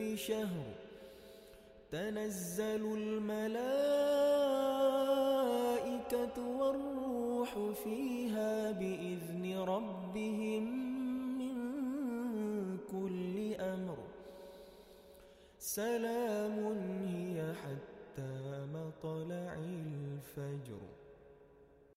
ألف شهر تنزل الملائكة والروح فيها بإذن ربهم من كل أمر. سلام